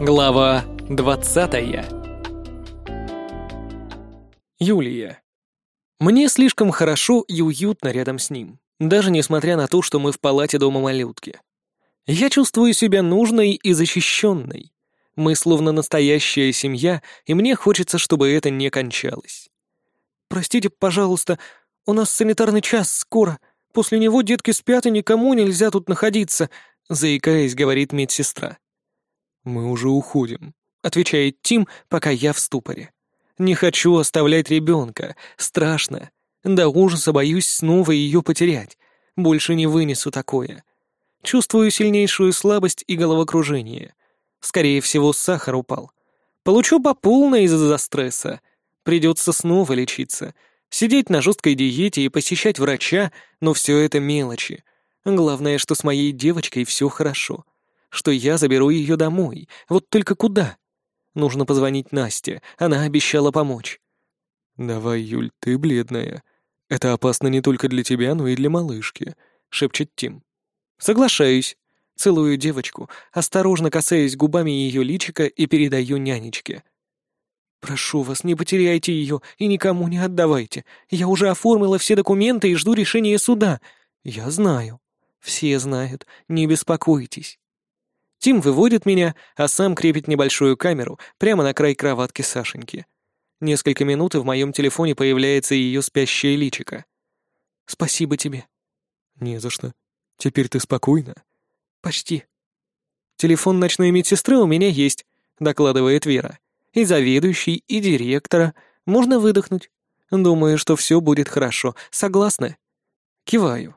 Глава 20 Юлия. Мне слишком хорошо и уютно рядом с ним, даже несмотря на то, что мы в палате дома малютки. Я чувствую себя нужной и защищенной. Мы словно настоящая семья, и мне хочется, чтобы это не кончалось. «Простите, пожалуйста, у нас санитарный час скоро. После него детки спят, и никому нельзя тут находиться», — заикаясь, говорит медсестра. «Мы уже уходим», — отвечает Тим, пока я в ступоре. «Не хочу оставлять ребенка. Страшно. До ужаса боюсь снова ее потерять. Больше не вынесу такое. Чувствую сильнейшую слабость и головокружение. Скорее всего, сахар упал. Получу по полной из-за стресса. Придется снова лечиться. Сидеть на жесткой диете и посещать врача, но все это мелочи. Главное, что с моей девочкой все хорошо что я заберу ее домой. Вот только куда? Нужно позвонить Насте, она обещала помочь. «Давай, Юль, ты бледная. Это опасно не только для тебя, но и для малышки», — шепчет Тим. «Соглашаюсь». Целую девочку, осторожно касаясь губами ее личика и передаю нянечке. «Прошу вас, не потеряйте ее и никому не отдавайте. Я уже оформила все документы и жду решения суда. Я знаю. Все знают. Не беспокойтесь». Тим выводит меня, а сам крепит небольшую камеру прямо на край кроватки Сашеньки. Несколько минут, и в моем телефоне появляется ее спящее личико. «Спасибо тебе». «Не за что. Теперь ты спокойна?» «Почти». «Телефон ночной медсестры у меня есть», — докладывает Вера. «И заведующий, и директора. Можно выдохнуть. Думаю, что все будет хорошо. Согласны?» Киваю.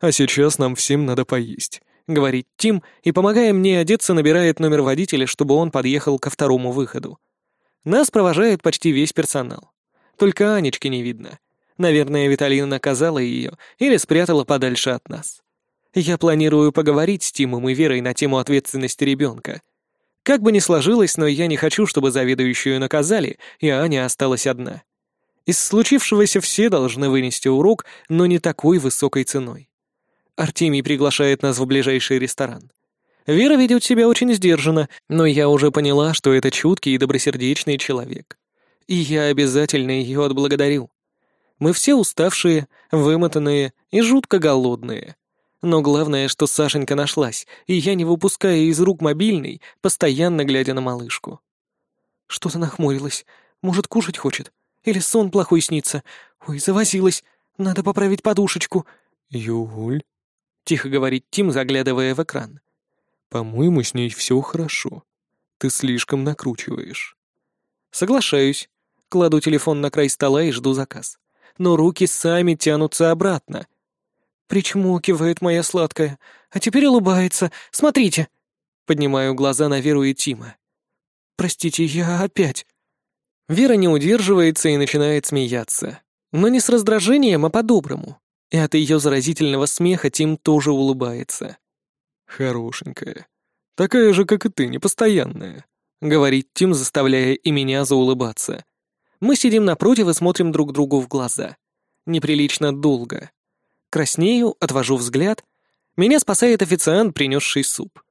«А сейчас нам всем надо поесть. — говорит Тим, и, помогая мне одеться, набирает номер водителя, чтобы он подъехал ко второму выходу. Нас провожает почти весь персонал. Только Анечки не видно. Наверное, Виталина наказала ее или спрятала подальше от нас. Я планирую поговорить с Тимом и Верой на тему ответственности ребенка. Как бы ни сложилось, но я не хочу, чтобы заведующую наказали, и Аня осталась одна. Из случившегося все должны вынести урок, но не такой высокой ценой. Артемий приглашает нас в ближайший ресторан. Вера ведет себя очень сдержанно, но я уже поняла, что это чуткий и добросердечный человек. И я обязательно ее отблагодарю. Мы все уставшие, вымотанные и жутко голодные. Но главное, что Сашенька нашлась, и я не выпуская из рук мобильный, постоянно глядя на малышку. Что-то нахмурилась. Может, кушать хочет? Или сон плохой снится? Ой, завозилась. Надо поправить подушечку. Юль? — тихо говорит Тим, заглядывая в экран. «По-моему, с ней все хорошо. Ты слишком накручиваешь». «Соглашаюсь. Кладу телефон на край стола и жду заказ. Но руки сами тянутся обратно. Причмокивает моя сладкая, а теперь улыбается. Смотрите!» Поднимаю глаза на Веру и Тима. «Простите, я опять...» Вера не удерживается и начинает смеяться. Но не с раздражением, а по-доброму. И от ее заразительного смеха Тим тоже улыбается. «Хорошенькая. Такая же, как и ты, непостоянная», — говорит Тим, заставляя и меня заулыбаться. Мы сидим напротив и смотрим друг другу в глаза. Неприлично долго. Краснею, отвожу взгляд. Меня спасает официант, принесший суп.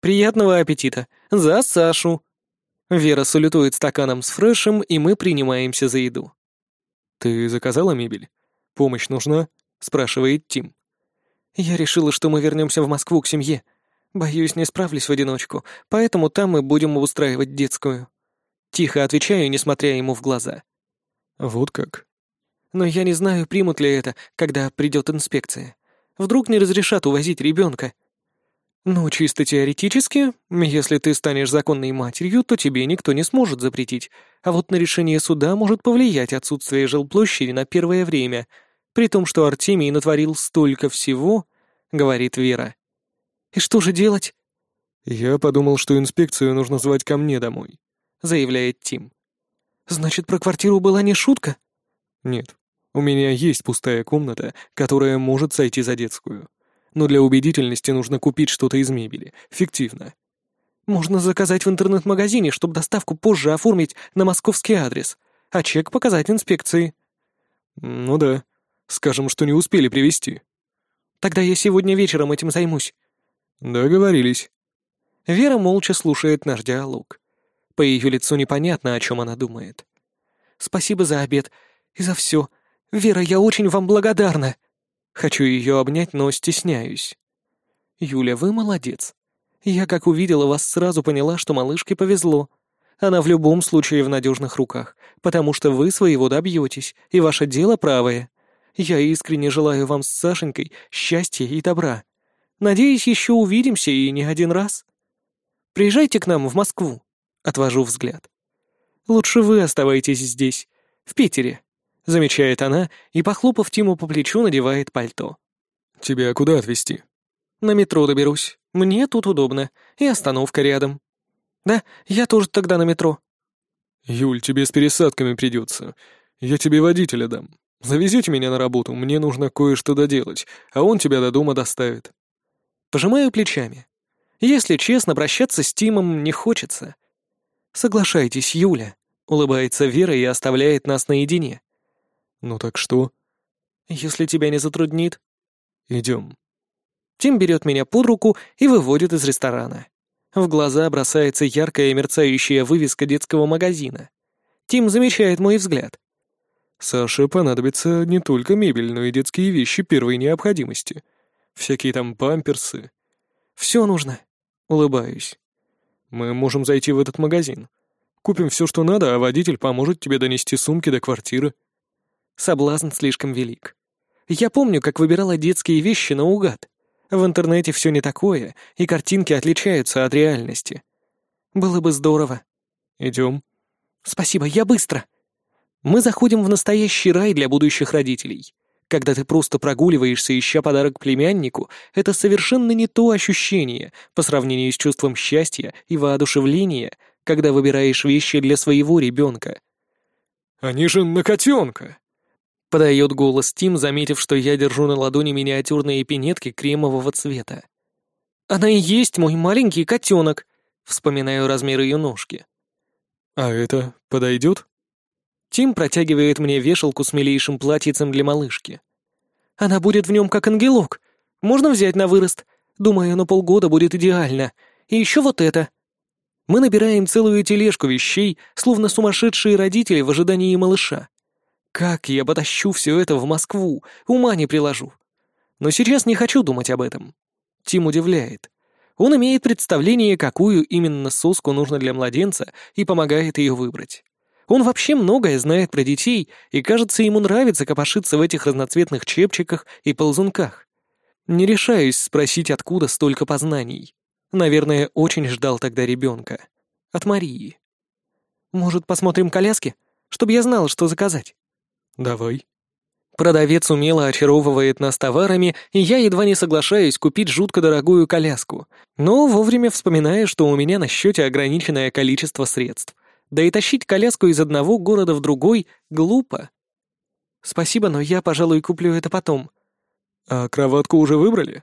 «Приятного аппетита! За Сашу!» Вера салютует стаканом с фрешем, и мы принимаемся за еду. «Ты заказала мебель? Помощь нужна?» — спрашивает Тим. «Я решила, что мы вернемся в Москву к семье. Боюсь, не справлюсь в одиночку, поэтому там мы будем устраивать детскую». Тихо отвечаю, несмотря ему в глаза. «Вот как?» «Но я не знаю, примут ли это, когда придет инспекция. Вдруг не разрешат увозить ребенка. «Ну, чисто теоретически, если ты станешь законной матерью, то тебе никто не сможет запретить, а вот на решение суда может повлиять отсутствие жилплощади на первое время», при том, что Артемий натворил столько всего, говорит Вера. И что же делать? Я подумал, что инспекцию нужно звать ко мне домой, заявляет Тим. Значит, про квартиру была не шутка? Нет. У меня есть пустая комната, которая может сойти за детскую. Но для убедительности нужно купить что-то из мебели. Фиктивно. Можно заказать в интернет-магазине, чтобы доставку позже оформить на московский адрес, а чек показать инспекции. Ну да. Скажем, что не успели привезти. Тогда я сегодня вечером этим займусь. Договорились. Вера молча слушает наш диалог. По ее лицу непонятно, о чем она думает. «Спасибо за обед и за все. Вера, я очень вам благодарна!» Хочу ее обнять, но стесняюсь. «Юля, вы молодец. Я, как увидела вас, сразу поняла, что малышке повезло. Она в любом случае в надежных руках, потому что вы своего добьетесь, и ваше дело правое. Я искренне желаю вам с Сашенькой счастья и добра. Надеюсь, еще увидимся и не один раз. Приезжайте к нам в Москву. Отвожу взгляд. Лучше вы оставайтесь здесь, в Питере, замечает она и, похлопав Тиму по плечу, надевает пальто. Тебя куда отвезти? На метро доберусь. Мне тут удобно. И остановка рядом. Да, я тоже тогда на метро. Юль, тебе с пересадками придется. Я тебе водителя дам. Завезете меня на работу, мне нужно кое-что доделать, а он тебя до дома доставит. Пожимаю плечами. Если честно, прощаться с Тимом не хочется. Соглашайтесь, Юля, улыбается Вера и оставляет нас наедине. Ну так что? Если тебя не затруднит. Идем. Тим берет меня под руку и выводит из ресторана. В глаза бросается яркая мерцающая вывеска детского магазина. Тим замечает мой взгляд. Саше понадобится не только мебель, но и детские вещи первой необходимости. Всякие там памперсы. Все нужно. Улыбаюсь. Мы можем зайти в этот магазин. Купим все, что надо, а водитель поможет тебе донести сумки до квартиры. Соблазн слишком велик. Я помню, как выбирала детские вещи наугад. В интернете все не такое, и картинки отличаются от реальности. Было бы здорово. Идем. Спасибо, я быстро. Мы заходим в настоящий рай для будущих родителей. Когда ты просто прогуливаешься, ища подарок племяннику, это совершенно не то ощущение по сравнению с чувством счастья и воодушевления, когда выбираешь вещи для своего ребенка. «Они же на котенка!» Подает голос Тим, заметив, что я держу на ладони миниатюрные пинетки кремового цвета. «Она и есть мой маленький котенок!» Вспоминаю размер ее ножки. «А это подойдет?» Тим протягивает мне вешалку с милейшим платьицем для малышки. «Она будет в нем как ангелок. Можно взять на вырост? Думаю, на полгода будет идеально. И еще вот это». Мы набираем целую тележку вещей, словно сумасшедшие родители в ожидании малыша. Как я потащу все это в Москву, ума не приложу. Но сейчас не хочу думать об этом. Тим удивляет. Он имеет представление, какую именно соску нужно для младенца, и помогает ее выбрать. Он вообще многое знает про детей, и, кажется, ему нравится копошиться в этих разноцветных чепчиках и ползунках. Не решаюсь спросить, откуда столько познаний. Наверное, очень ждал тогда ребенка. От Марии. Может, посмотрим коляски? Чтобы я знал, что заказать. «Давай». Продавец умело очаровывает нас товарами, и я едва не соглашаюсь купить жутко дорогую коляску, но вовремя вспоминаю, что у меня на счете ограниченное количество средств. Да и тащить коляску из одного города в другой глупо. Спасибо, но я, пожалуй, куплю это потом. А кроватку уже выбрали?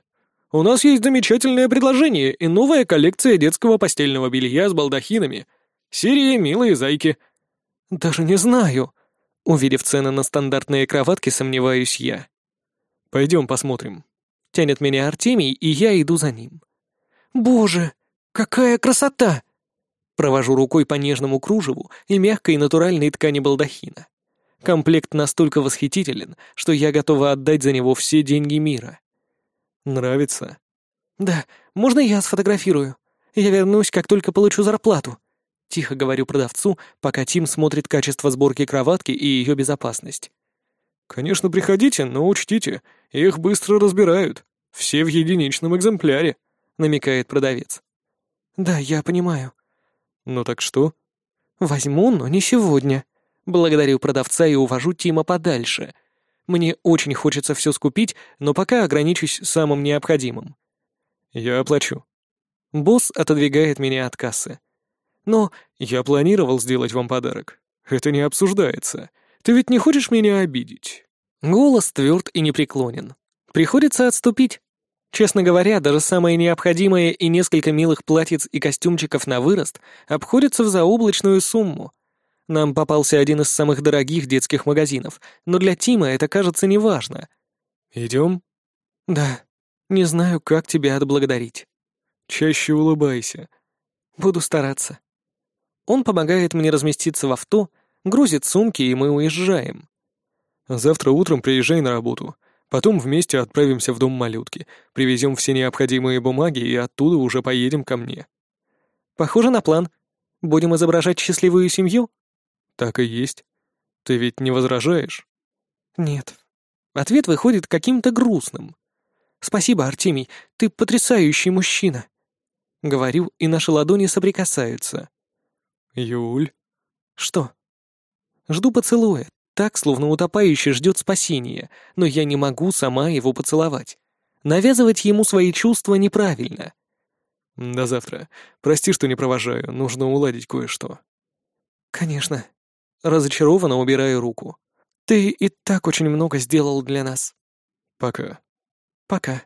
У нас есть замечательное предложение и новая коллекция детского постельного белья с балдахинами. Серия «Милые зайки». Даже не знаю. Увидев цены на стандартные кроватки, сомневаюсь я. «Пойдем посмотрим». Тянет меня Артемий, и я иду за ним. «Боже, какая красота!» Провожу рукой по нежному кружеву и мягкой натуральной ткани балдахина. Комплект настолько восхитителен, что я готова отдать за него все деньги мира. «Нравится?» «Да, можно я сфотографирую? Я вернусь, как только получу зарплату», — тихо говорю продавцу, пока Тим смотрит качество сборки кроватки и ее безопасность. «Конечно, приходите, но учтите, их быстро разбирают. Все в единичном экземпляре», — намекает продавец. «Да, я понимаю». «Ну так что?» «Возьму, но не сегодня. Благодарю продавца и увожу Тима подальше. Мне очень хочется все скупить, но пока ограничусь самым необходимым». «Я оплачу». Босс отодвигает меня от кассы. Но я планировал сделать вам подарок. Это не обсуждается. Ты ведь не хочешь меня обидеть?» Голос тверд и непреклонен. Приходится отступить. Честно говоря, даже самое необходимое и несколько милых платьиц и костюмчиков на вырост обходятся в заоблачную сумму. Нам попался один из самых дорогих детских магазинов, но для Тима это кажется неважно. «Идем?» «Да. Не знаю, как тебя отблагодарить». «Чаще улыбайся. Буду стараться. Он помогает мне разместиться в авто, грузит сумки, и мы уезжаем. Завтра утром приезжай на работу. Потом вместе отправимся в дом малютки, привезем все необходимые бумаги и оттуда уже поедем ко мне. Похоже на план. Будем изображать счастливую семью? Так и есть. Ты ведь не возражаешь? Нет. Ответ выходит каким-то грустным. Спасибо, Артемий, ты потрясающий мужчина. Говорю, и наши ладони соприкасаются. Юль? Что? Жду поцелуя, так, словно утопающий ждет спасения, но я не могу сама его поцеловать. Навязывать ему свои чувства неправильно. До завтра. Прости, что не провожаю, нужно уладить кое-что. Конечно. Разочарованно убираю руку. Ты и так очень много сделал для нас. Пока. Пока.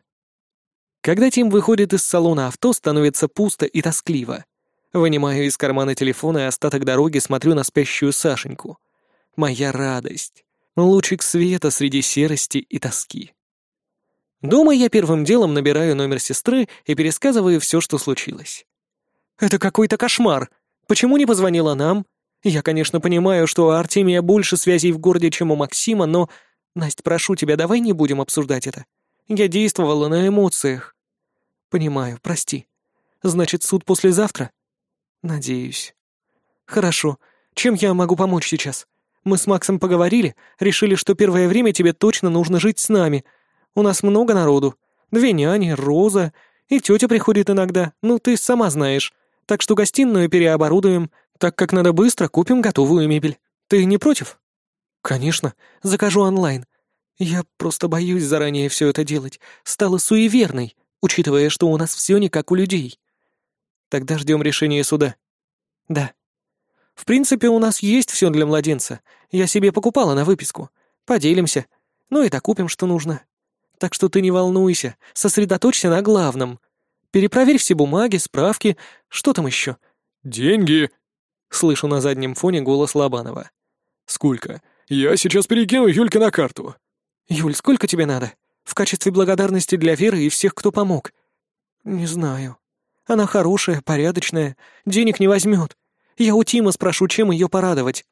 Когда Тим выходит из салона авто, становится пусто и тоскливо. Вынимаю из кармана телефона и остаток дороги смотрю на спящую Сашеньку. Моя радость. Лучик света среди серости и тоски. Дома я первым делом набираю номер сестры и пересказываю все, что случилось. «Это какой-то кошмар! Почему не позвонила нам? Я, конечно, понимаю, что у Артемия больше связей в городе, чем у Максима, но... Настя, прошу тебя, давай не будем обсуждать это. Я действовала на эмоциях». «Понимаю, прости. Значит, суд послезавтра?» «Надеюсь». «Хорошо. Чем я могу помочь сейчас? Мы с Максом поговорили, решили, что первое время тебе точно нужно жить с нами. У нас много народу. Две няни, Роза, и тетя приходит иногда, ну ты сама знаешь. Так что гостиную переоборудуем, так как надо быстро купим готовую мебель. Ты не против? Конечно, закажу онлайн. Я просто боюсь заранее все это делать. Стала суеверной, учитывая, что у нас все не как у людей. Тогда ждем решения суда. Да. В принципе, у нас есть все для младенца. Я себе покупала на выписку. Поделимся. Ну и докупим, что нужно. Так что ты не волнуйся, сосредоточься на главном. Перепроверь все бумаги, справки, что там еще. «Деньги!» — слышу на заднем фоне голос Лобанова. «Сколько? Я сейчас перекину Юльке на карту». «Юль, сколько тебе надо? В качестве благодарности для Веры и всех, кто помог?» «Не знаю. Она хорошая, порядочная, денег не возьмет. Я у Тима спрошу, чем ее порадовать.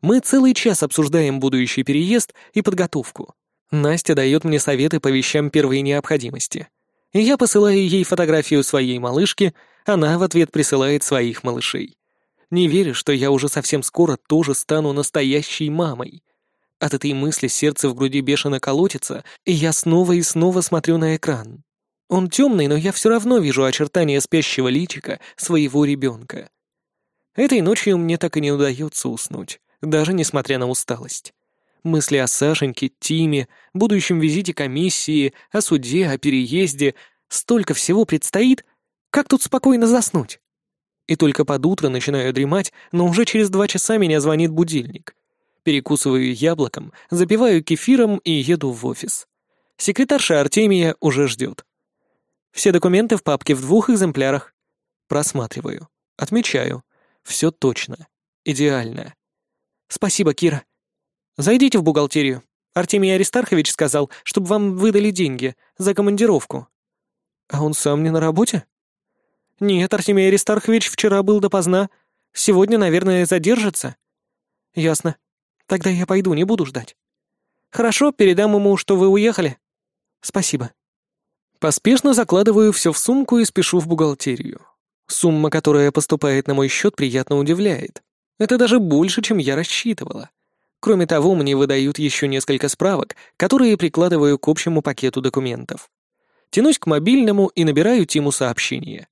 Мы целый час обсуждаем будущий переезд и подготовку. Настя дает мне советы по вещам первой необходимости. Я посылаю ей фотографию своей малышки, она в ответ присылает своих малышей. Не верю, что я уже совсем скоро тоже стану настоящей мамой. От этой мысли сердце в груди бешено колотится, и я снова и снова смотрю на экран. Он темный, но я все равно вижу очертания спящего личика своего ребенка. Этой ночью мне так и не удается уснуть, даже несмотря на усталость. Мысли о Сашеньке, Тиме, будущем визите комиссии, о суде, о переезде. Столько всего предстоит. Как тут спокойно заснуть? И только под утро начинаю дремать, но уже через два часа меня звонит будильник. Перекусываю яблоком, запиваю кефиром и еду в офис. Секретарша Артемия уже ждет. Все документы в папке в двух экземплярах. Просматриваю. Отмечаю. Все точно. Идеально. Спасибо, Кира. Зайдите в бухгалтерию. Артемий Аристархович сказал, чтобы вам выдали деньги за командировку. А он сам не на работе? Нет, Артемий Аристархович вчера был допоздна. Сегодня, наверное, задержится. Ясно. Тогда я пойду, не буду ждать. Хорошо, передам ему, что вы уехали. Спасибо. Поспешно закладываю все в сумку и спешу в бухгалтерию. Сумма, которая поступает на мой счет, приятно удивляет. Это даже больше, чем я рассчитывала. Кроме того, мне выдают еще несколько справок, которые прикладываю к общему пакету документов. Тянусь к мобильному и набираю Тиму сообщение.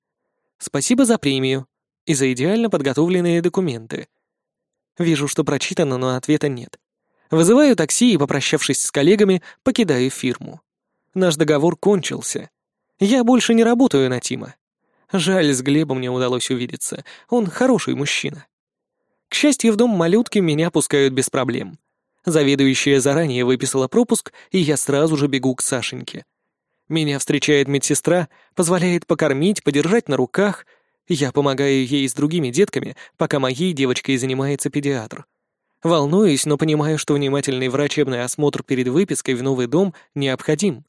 Спасибо за премию и за идеально подготовленные документы. Вижу, что прочитано, но ответа нет. Вызываю такси и, попрощавшись с коллегами, покидаю фирму. Наш договор кончился. Я больше не работаю на Тима. Жаль, с Глебом не удалось увидеться. Он хороший мужчина. К счастью, в дом малютки меня пускают без проблем. Заведующая заранее выписала пропуск, и я сразу же бегу к Сашеньке. Меня встречает медсестра, позволяет покормить, подержать на руках. Я помогаю ей с другими детками, пока моей девочкой занимается педиатр. Волнуюсь, но понимаю, что внимательный врачебный осмотр перед выпиской в новый дом необходим.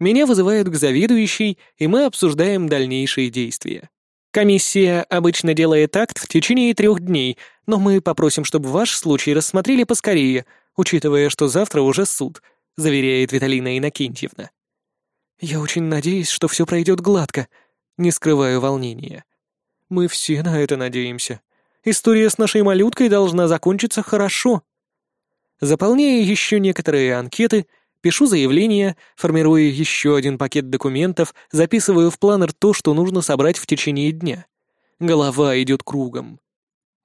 Меня вызывают к заведующей, и мы обсуждаем дальнейшие действия. Комиссия обычно делает акт в течение трех дней, но мы попросим, чтобы ваш случай рассмотрели поскорее, учитывая, что завтра уже суд», — заверяет Виталина Иннокентьевна. «Я очень надеюсь, что все пройдет гладко», — не скрываю волнения. «Мы все на это надеемся. История с нашей малюткой должна закончиться хорошо». Заполняя еще некоторые анкеты, пишу заявление, формирую еще один пакет документов, записываю в планер то, что нужно собрать в течение дня. Голова идет кругом.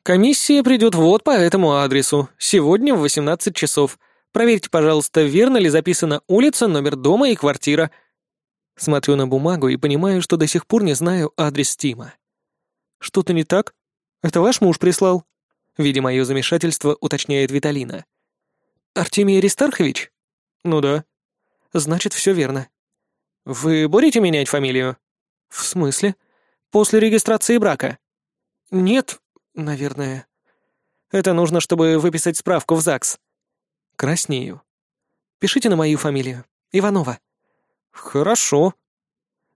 Комиссия придет вот по этому адресу, сегодня в 18 часов. Проверьте, пожалуйста, верно ли записана улица, номер дома и квартира. Смотрю на бумагу и понимаю, что до сих пор не знаю адрес Тима. Что-то не так? Это ваш муж прислал? Видя мое замешательство, уточняет Виталина. Артемий Аристархович? Ну да. Значит, все верно. Вы будете менять фамилию? В смысле? После регистрации брака? Нет, наверное. Это нужно, чтобы выписать справку в ЗАГС. Краснею. Пишите на мою фамилию. Иванова. Хорошо.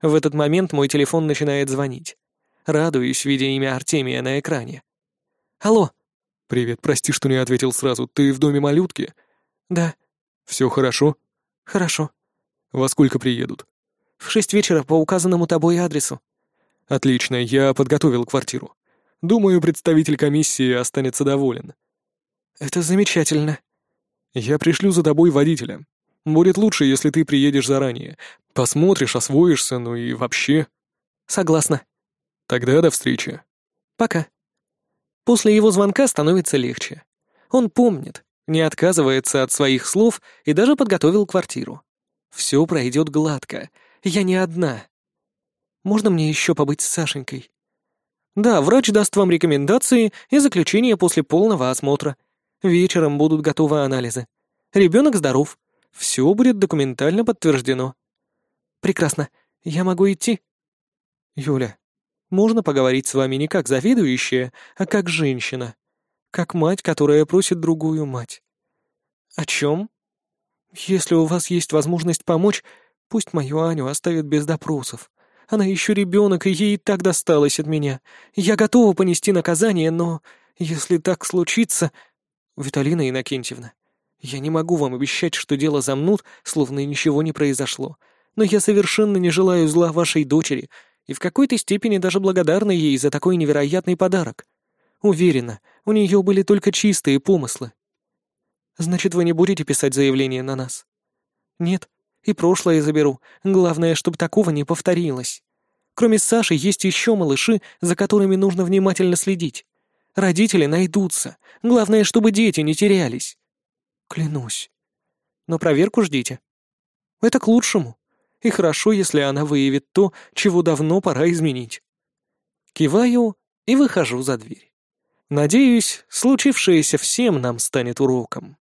В этот момент мой телефон начинает звонить. Радуюсь, видя имя Артемия на экране. Алло. Привет, прости, что не ответил сразу. Ты в доме малютки? Да. Все хорошо? Хорошо. Во сколько приедут? В шесть вечера по указанному тобой адресу. Отлично, я подготовил квартиру. Думаю, представитель комиссии останется доволен. Это замечательно. Я пришлю за тобой водителя. Будет лучше, если ты приедешь заранее. Посмотришь, освоишься, ну и вообще. Согласна. Тогда до встречи. Пока. После его звонка становится легче. Он помнит, не отказывается от своих слов и даже подготовил квартиру. Все пройдет гладко. Я не одна. Можно мне еще побыть с Сашенькой? Да, врач даст вам рекомендации и заключение после полного осмотра. Вечером будут готовы анализы. Ребенок здоров. Все будет документально подтверждено. Прекрасно. Я могу идти? Юля, можно поговорить с вами не как завидующая, а как женщина. Как мать, которая просит другую мать. О чем? Если у вас есть возможность помочь, пусть мою Аню оставят без допросов. Она еще ребенок, и ей так досталось от меня. Я готова понести наказание, но если так случится... Виталина Иннокентьевна, я не могу вам обещать, что дело замнут, словно ничего не произошло. Но я совершенно не желаю зла вашей дочери и в какой-то степени даже благодарна ей за такой невероятный подарок. Уверена, у нее были только чистые помыслы. Значит, вы не будете писать заявление на нас? Нет, и прошлое заберу. Главное, чтобы такого не повторилось. Кроме Саши есть еще малыши, за которыми нужно внимательно следить. Родители найдутся. Главное, чтобы дети не терялись. Клянусь. Но проверку ждите. Это к лучшему. И хорошо, если она выявит то, чего давно пора изменить. Киваю и выхожу за дверь. Надеюсь, случившееся всем нам станет уроком.